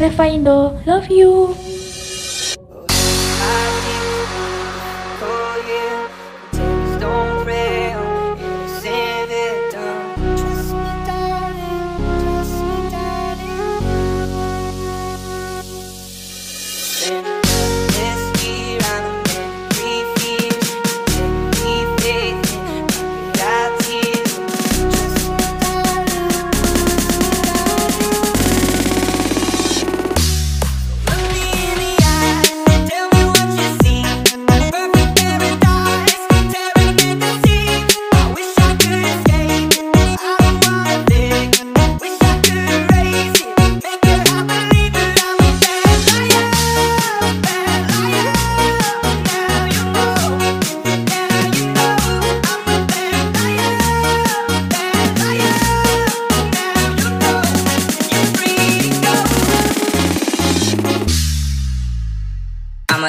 Reva Indo, love you.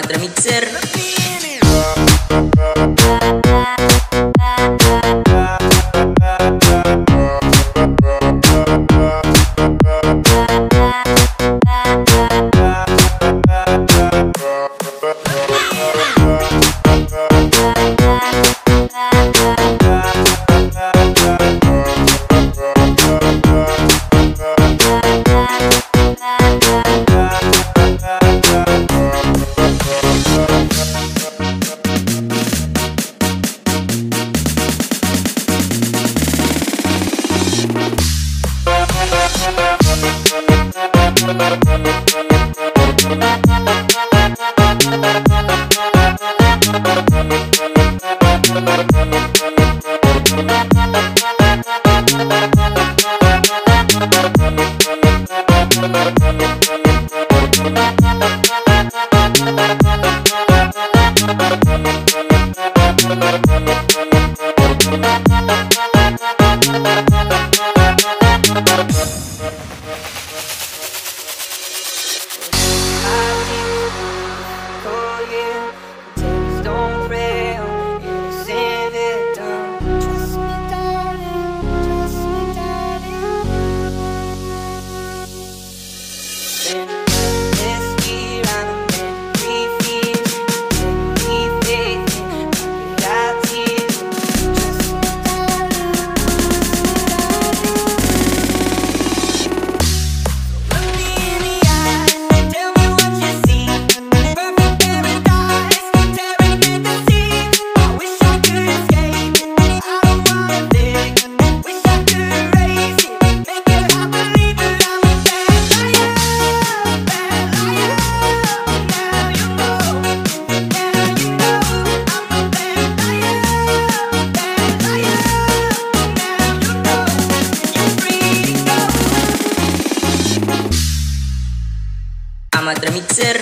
Matra Thank chiama Dramixer.